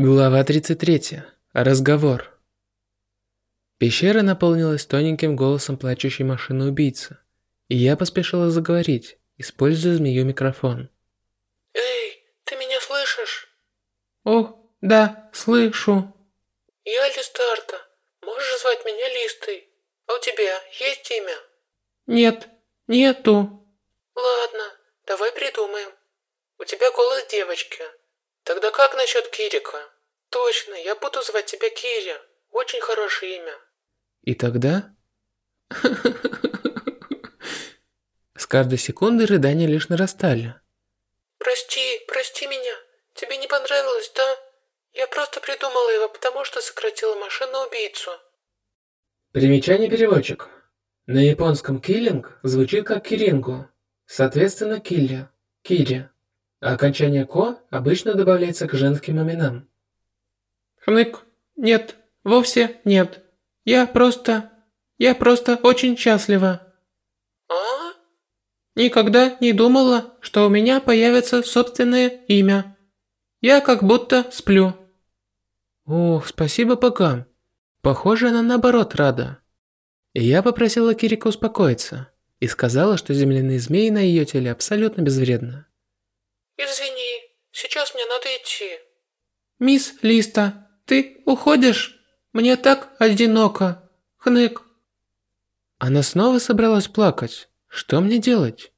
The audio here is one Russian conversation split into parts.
Глава 33. Разговор. Пещера наполнилась тоненьким голосом плачущей машины убийцы, и я поспешила заговорить, используя змею микрофон. Эй, ты меня слышишь? О, да, слышу. Я Листарта. Можешь звать меня Листой. А у тебя есть имя? Нет, нету. Ладно, давай придумаем. У тебя голос девочки. Тогда как насчет Кирика? Точно, я буду звать тебя Кири. Очень хорошее имя. И тогда... С каждой секунды рыдания лишь нарастали. Прости, прости меня. Тебе не понравилось, да? Я просто придумала его, потому что сократила машину-убийцу. Примечание переводчик. На японском «киллинг» звучит как «кирингу», соответственно «килля», «кири». А окончание «ко» обычно добавляется к женским именам. Хмык, нет, вовсе нет. Я просто... Я просто очень счастлива. А? Никогда не думала, что у меня появится собственное имя. Я как будто сплю. Ох, спасибо, пока. Похоже, она наоборот рада. И я попросила Кирика успокоиться и сказала, что земляные змеи на ее теле абсолютно безвредны. Извини, сейчас мне надо идти. Мисс Листа, ты уходишь? Мне так одиноко. Хнык. Она снова собралась плакать. Что мне делать?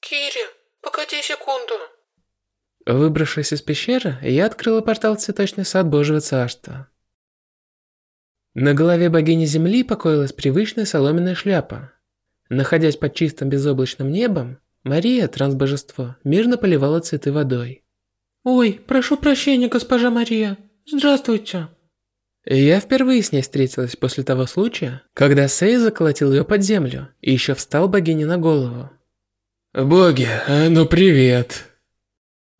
Кири, погоди секунду. Выбравшись из пещеры, я открыла портал в цветочный сад Божьего Царства. На голове богини Земли покоилась привычная соломенная шляпа. Находясь под чистым безоблачным небом, Мария, трансбожество, мирно поливала цветы водой. Ой, прошу прощения, госпожа Мария. Здравствуйте. Я впервые с ней встретилась после того случая, когда Сей заколотил ее под землю и еще встал богине на голову. «Боги, а ну привет!»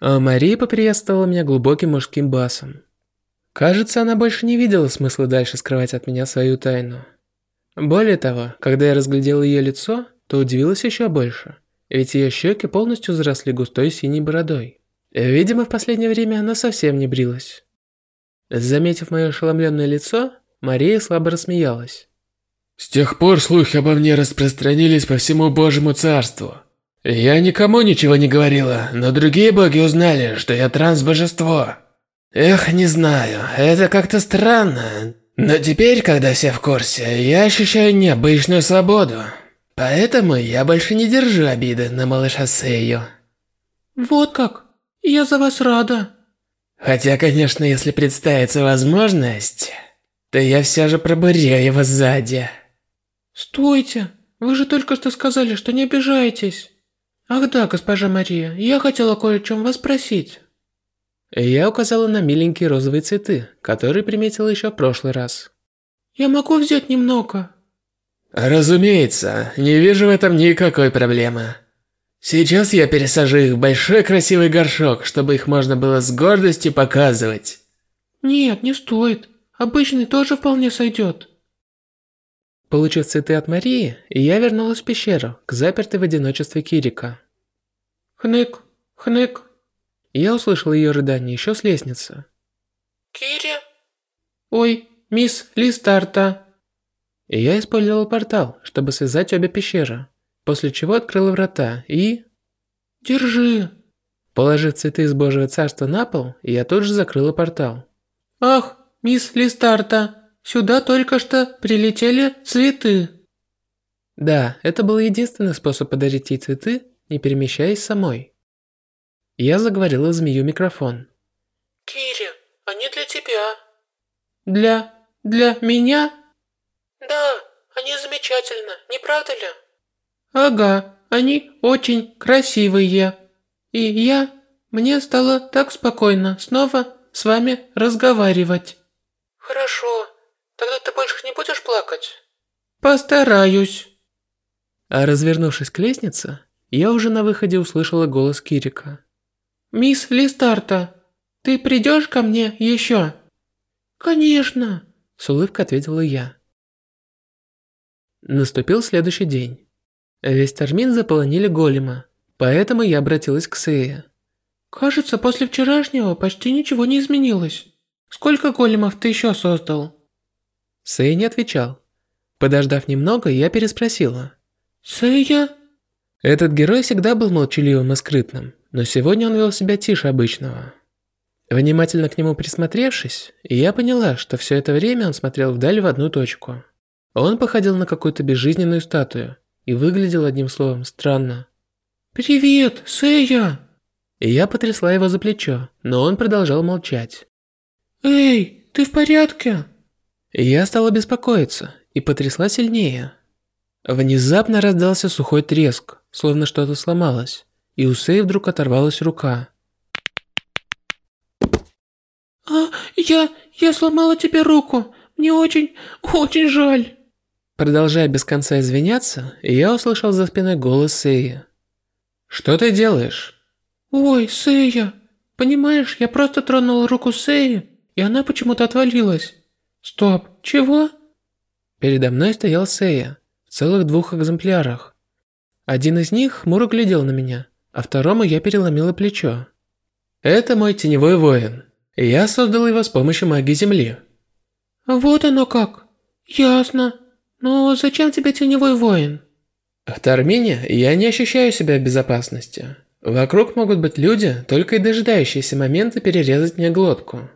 А Мария поприветствовала меня глубоким мужским басом. Кажется, она больше не видела смысла дальше скрывать от меня свою тайну. Более того, когда я разглядел ее лицо, то удивилась еще больше, ведь ее щеки полностью заросли густой синей бородой. Видимо, в последнее время она совсем не брилась. Заметив мое ошеломленное лицо, Мария слабо рассмеялась. «С тех пор слухи обо мне распространились по всему Божьему Царству. Я никому ничего не говорила, но другие боги узнали, что я трансбожество. Эх, не знаю, это как-то странно. Но теперь, когда все в курсе, я ощущаю необычную свободу. Поэтому я больше не держу обиды на малыша Сэйю». Вот как? Я за вас рада. Хотя, конечно, если представится возможность, то я все же пробурю его сзади. Стойте, вы же только что сказали, что не обижаетесь. Ах да, госпожа Мария, я хотела кое о чем вас спросить. Я указала на миленькие розовые цветы, которые приметила еще в прошлый раз. Я могу взять немного? Разумеется, не вижу в этом никакой проблемы. Сейчас я пересажу их в большой красивый горшок, чтобы их можно было с гордостью показывать. Нет, не стоит. Обычный тоже вполне сойдет. Получив цветы от Марии, я вернулась в пещеру, к запертой в одиночестве Кирика. Хнык, хнык. Я услышал ее рыдание еще с лестницы. Кири? Ой, мисс Листарта. И я использовал портал, чтобы связать обе пещеры после чего открыла врата и... «Держи!» Положив цветы из Божьего Царства на пол, я тут же закрыла портал. «Ах, мисс Листарта, сюда только что прилетели цветы!» Да, это был единственный способ подарить ей цветы, не перемещаясь самой. Я заговорила змею микрофон. Кири, они для тебя. Для... для меня? Да, они замечательно, не правда ли? Ага, они очень красивые. И я... Мне стало так спокойно снова с вами разговаривать. Хорошо. Тогда ты больше не будешь плакать? Постараюсь. А развернувшись к лестнице, я уже на выходе услышала голос Кирика. «Мисс Листарта, ты придешь ко мне еще?» «Конечно», – с улыбкой ответила я. Наступил следующий день. Весь Тармин заполонили голема, поэтому я обратилась к Сее. «Кажется, после вчерашнего почти ничего не изменилось». сколько големов ты еще создал? Сэй не отвечал. Подождав немного, я переспросила. Сэя? Этот герой всегда был молчаливым и скрытным, но сегодня он вел себя тише обычного. Внимательно к нему присмотревшись, я поняла, что все это время он смотрел вдаль в одну точку. Он походил на какую-то безжизненную статую и выглядел одним словом странно. «Привет, Сэя!» И я потрясла его за плечо, но он продолжал молчать. «Эй, ты в порядке?» Я стала беспокоиться и потрясла сильнее. Внезапно раздался сухой треск, словно что-то сломалось, и у Сэй вдруг оторвалась рука. «А, я... я сломала тебе руку. Мне очень... очень жаль». Продолжая без конца извиняться, я услышал за спиной голос Сэи. «Что ты делаешь?» «Ой, Сэя, понимаешь, я просто тронула руку Сэи, и она почему-то отвалилась. Стоп, чего?» Передо мной стоял Сэя, целых двух экземплярах. Один из них хмуро глядел на меня, а второму я переломила плечо. Это мой теневой воин. Я создал его с помощью магии Земли. Вот оно как. Ясно. Но зачем тебе теневой воин? В Тармине я не ощущаю себя в безопасности. Вокруг могут быть люди, только и дожидающиеся момента перерезать мне глотку.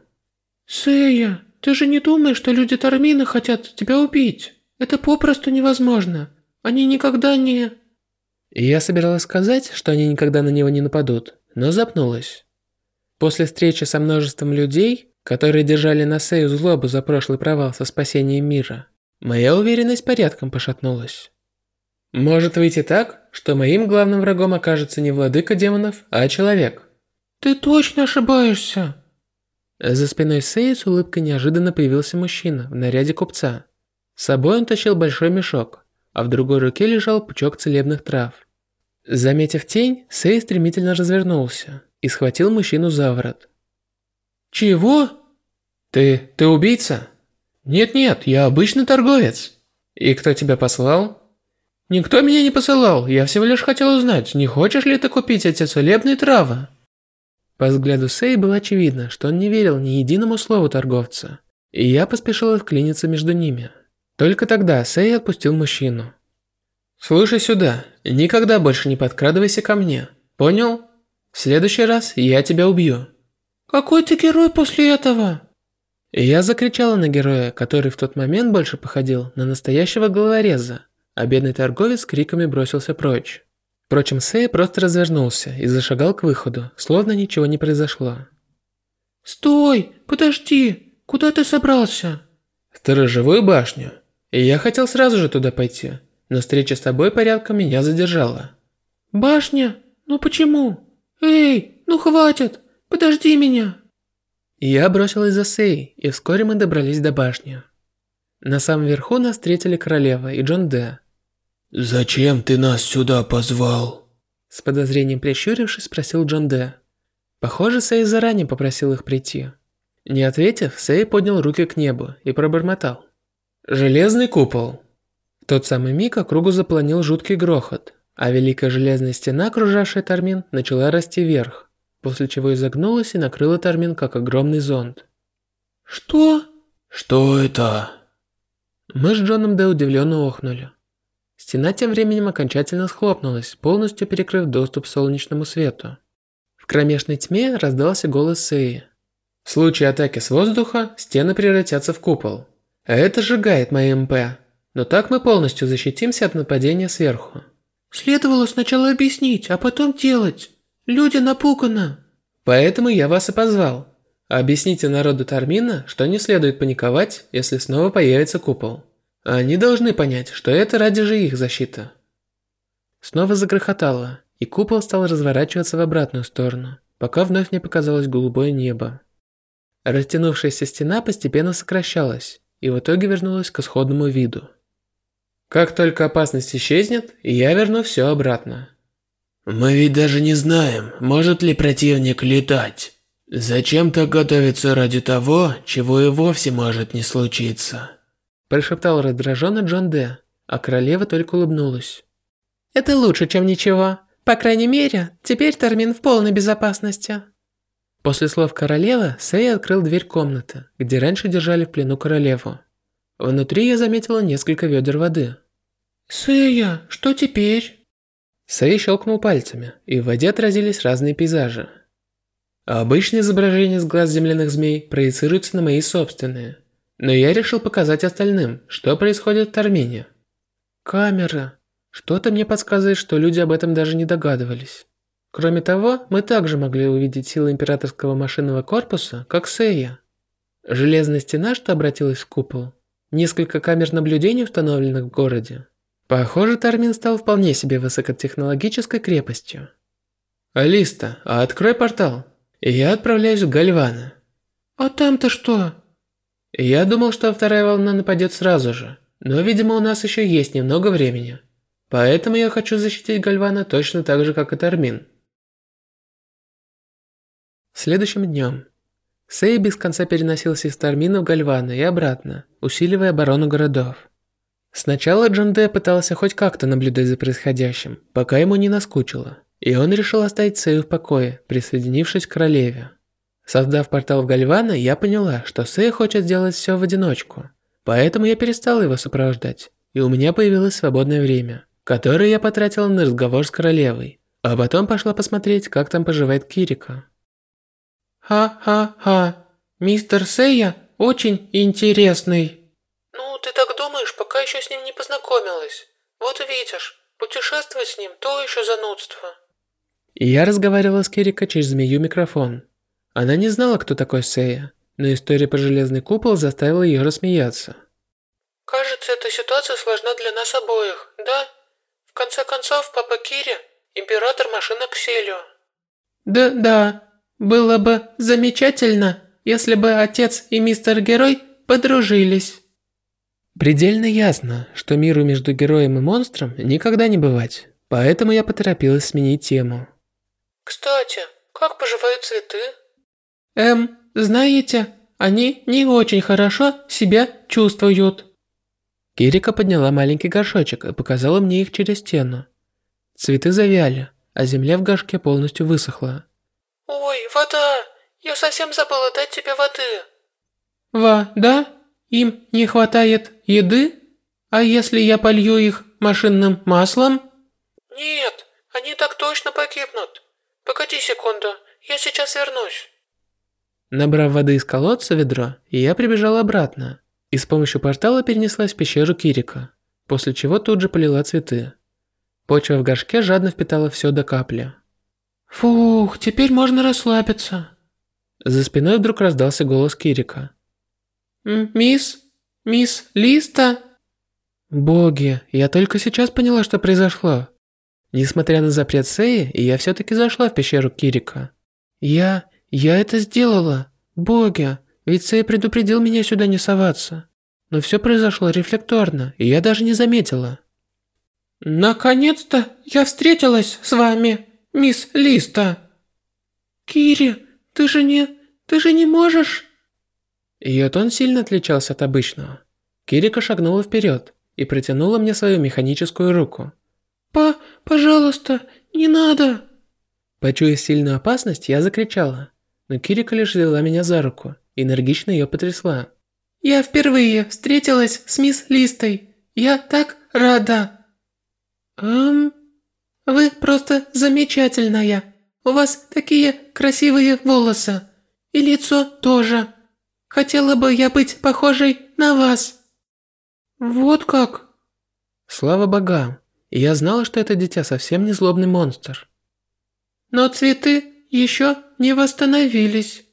Сэя, ты же не думаешь, что люди Тармина хотят тебя убить? Это попросту невозможно. Они никогда не... Я собиралась сказать, что они никогда на него не нападут, но запнулась. После встречи со множеством людей, которые держали на Сею злобу за прошлый провал со спасением мира, моя уверенность порядком пошатнулась. Может выйти так, что моим главным врагом окажется не владыка демонов, а человек. Ты точно ошибаешься. За спиной Сеи с улыбкой неожиданно появился мужчина в наряде купца. С собой он тащил большой мешок, а в другой руке лежал пучок целебных трав. Заметив тень, Сей стремительно развернулся и схватил мужчину за ворот. «Чего?» «Ты... ты убийца?» «Нет-нет, я обычный торговец». «И кто тебя послал?» «Никто меня не посылал, я всего лишь хотел узнать, не хочешь ли ты купить эти целебные травы?» По взгляду Сэй было очевидно, что он не верил ни единому слову торговца, и я поспешила вклиниться между ними. Только тогда Сэй отпустил мужчину. «Слушай сюда, никогда больше не подкрадывайся ко мне, понял? В следующий раз я тебя убью». «Какой ты герой после этого?» Я закричала на героя, который в тот момент больше походил на настоящего головореза, а бедный торговец криками бросился прочь. Впрочем, Сэй просто развернулся и зашагал к выходу, словно ничего не произошло. «Стой! Подожди! Куда ты собрался?» «В сторожевую башню. И я хотел сразу же туда пойти, но встреча с тобой порядком меня задержала. Башня? Ну почему? Эй, ну хватит, подожди меня. Я бросилась за Сей, и вскоре мы добрались до башни. На самом верху нас встретили королева и Джон Дэ. «Зачем ты нас сюда позвал?» С подозрением прищурившись, спросил Джон Дэ. Похоже, Сей заранее попросил их прийти. Не ответив, Сей поднял руки к небу и пробормотал. Железный купол. В тот самый миг округу запланил жуткий грохот, а великая железная стена, окружавшая Тармин, начала расти вверх, после чего изогнулась и накрыла Тармин как огромный зонт. «Что?» «Что это?» Мы с Джоном Д удивленно охнули. Стена тем временем окончательно схлопнулась, полностью перекрыв доступ к солнечному свету. В кромешной тьме раздался голос Сеи. В случае атаки с воздуха стены превратятся в купол. А это сжигает мои МП. Но так мы полностью защитимся от нападения сверху. Следовало сначала объяснить, а потом делать. Люди напуганы. Поэтому я вас и позвал. Объясните народу Тармина, что не следует паниковать, если снова появится купол. Они должны понять, что это ради же их защиты. Снова загрохотало, и купол стал разворачиваться в обратную сторону, пока вновь не показалось голубое небо. Растянувшаяся стена постепенно сокращалась, и в итоге вернулась к исходному виду. Как только опасность исчезнет, я верну все обратно. Мы ведь даже не знаем, может ли противник летать. Зачем так готовиться ради того, чего и вовсе может не случиться? Прошептал раздраженно Джон Д, а королева только улыбнулась. Это лучше, чем ничего. По крайней мере, теперь Тармин в полной безопасности. После слов королевы, Сэй открыл дверь комнаты, где раньше держали в плену королеву. Внутри я заметила несколько ведер воды. «Сэя, что теперь?» Сэй щелкнул пальцами, и в воде отразились разные пейзажи. Обычные изображения с глаз земляных змей проецируются на мои собственные. Но я решил показать остальным, что происходит в Тармине. Камера. Что-то мне подсказывает, что люди об этом даже не догадывались. Кроме того, мы также могли увидеть силы императорского машинного корпуса, как Сэя. Железная стена, что обратилась в купол. Несколько камер наблюдения, установленных в городе. Похоже, Тармин стал вполне себе высокотехнологической крепостью. Алиста, а открой портал. Я отправляюсь в Гальвана. А там-то что? Я думал, что вторая волна нападет сразу же, но, видимо, у нас еще есть немного времени. Поэтому я хочу защитить Гальвана точно так же, как и Тармин. Следующим днем. Сэй без конца переносился из Тармина в Гальвана и обратно, усиливая оборону городов. Сначала Джон Дэ пытался хоть как-то наблюдать за происходящим, пока ему не наскучило, и он решил оставить Сэю в покое, присоединившись к королеве. Создав портал в Гальвана, я поняла, что Сэй хочет сделать все в одиночку, поэтому я перестала его сопровождать, и у меня появилось свободное время, которое я потратила на разговор с королевой, а потом пошла посмотреть, как там поживает Кирика. Ха-ха-ха, мистер Сэя очень интересный. Ну, ты так пока еще с ним не познакомилась. Вот увидишь, путешествовать с ним – то еще занудство. Я разговаривала с Кирико через змею микрофон. Она не знала, кто такой Сэя, но история про железный купол заставила ее рассмеяться. Кажется, эта ситуация сложна для нас обоих, да? В конце концов, папа Кири – император машины Кселио. Да-да, было бы замечательно, если бы отец и мистер Герой подружились. Предельно ясно, что миру между героем и монстром никогда не бывать, поэтому я поторопилась сменить тему. Кстати, как поживают цветы? Эм, знаете, они не очень хорошо себя чувствуют. Кирика подняла маленький горшочек и показала мне их через стену. Цветы завяли, а земля в горшке полностью высохла. Ой, вода! Я совсем забыла дать тебе воды. Вода? Им не хватает еды? А если я полью их машинным маслом? Нет, они так точно погибнут. Погоди секунду, я сейчас вернусь. Набрав воды из колодца ведро, я прибежала обратно и с помощью портала перенеслась в пещеру Кирика, после чего тут же полила цветы. Почва в горшке жадно впитала все до капли. Фух, теперь можно расслабиться. За спиной вдруг раздался голос Кирика. «Мисс? Мисс Листа?» Боги, я только сейчас поняла, что произошло. Несмотря на запрет Сеи, я все-таки зашла в пещеру Кирика. Я... «Я это сделала! Боги! Ведь Сэй предупредил меня сюда не соваться. Но все произошло рефлекторно, и я даже не заметила». «Наконец-то я встретилась с вами, мисс Листа!» «Кири, ты же не... ты же не можешь...» Ее тон сильно отличался от обычного. Кирика шагнула вперед и протянула мне свою механическую руку. «Па, пожалуйста, не надо!» Почуяв сильную опасность, я закричала но Кирика лишь взяла меня за руку и энергично ее потрясла. «Я впервые встретилась с мисс Листой. Я так рада!» «Эм...» «Вы просто замечательная. У вас такие красивые волосы. И лицо тоже. Хотела бы я быть похожей на вас». «Вот как?» Слава богам. я знала, что это дитя совсем не злобный монстр. «Но цветы еще не восстановились.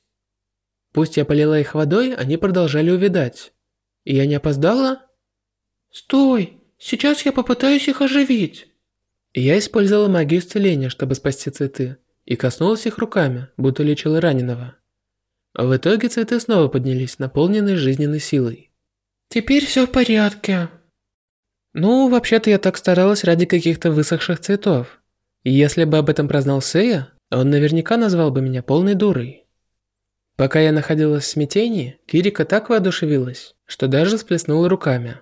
Пусть я полила их водой, они продолжали увядать. И я не опоздала? Стой, сейчас я попытаюсь их оживить. Я использовала магию исцеления, чтобы спасти цветы, и коснулась их руками, будто лечила раненого. В итоге цветы снова поднялись, наполненные жизненной силой. Теперь все в порядке. Ну, вообще-то я так старалась ради каких-то высохших цветов. Если бы об этом прознал Сея, он наверняка назвал бы меня полной дурой. Пока я находилась в смятении, Кирика так воодушевилась, что даже сплеснула руками.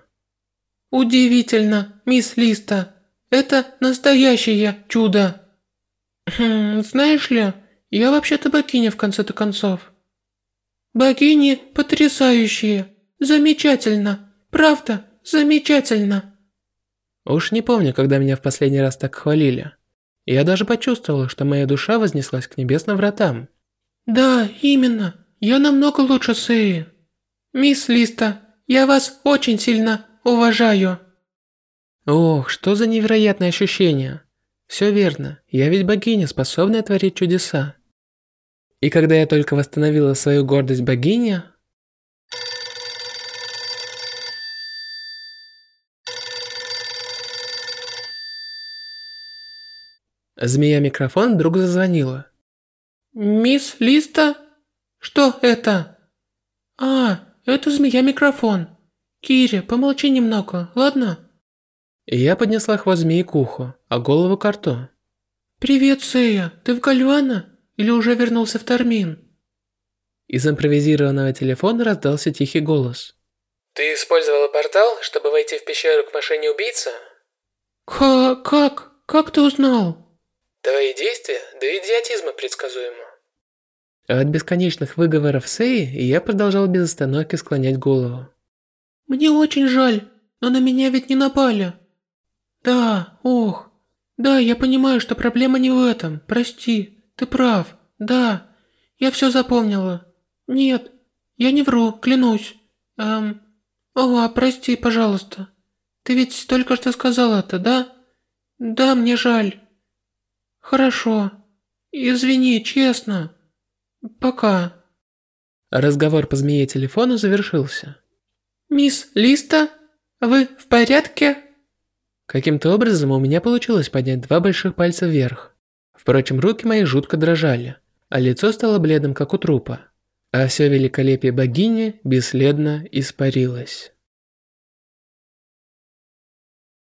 «Удивительно, мисс Листа! Это настоящее чудо! Хм, знаешь ли, Я вообще-то богиня в конце-то концов. Богини потрясающие. Замечательно. Правда, замечательно. Уж не помню, когда меня в последний раз так хвалили. Я даже почувствовала, что моя душа вознеслась к небесным вратам. Да, именно. Я намного лучше Сеи. Мисс Листа, я вас очень сильно уважаю. Ох, что за невероятное ощущение. Все верно, я ведь богиня, способная творить чудеса. И когда я только восстановила свою гордость богини... Змея-микрофон вдруг зазвонила. «Мисс Листа? Что это?» «А, это змея-микрофон. Кири, помолчи немного, ладно?» Я поднесла хвост змеи к уху, а голову к рту. «Привет, Сея, ты в Гальвана? Или уже вернулся в Тармин?» Из импровизированного телефона раздался тихий голос. «Ты использовала портал, чтобы войти в пещеру к машине-убийца?» К «Как? Как ты узнал?» Твои действия до идиотизма предсказуемы. От бесконечных выговоров Сеи я продолжал без остановки склонять голову. «Мне очень жаль, но на меня ведь не напали». «Да, ох. Да, я понимаю, что проблема не в этом. Прости, ты прав. Да, я все запомнила. Нет, я не вру, клянусь. Эм... О, прости, пожалуйста. Ты ведь только что сказал это, да? Да, мне жаль. Хорошо. Извини, честно. Пока. Разговор по змее телефону завершился. Мисс Листа, вы в порядке? Каким-то образом у меня получилось поднять два больших пальца вверх. Впрочем, руки мои жутко дрожали, а лицо стало бледным, как у трупа. А все великолепие богини бесследно испарилось.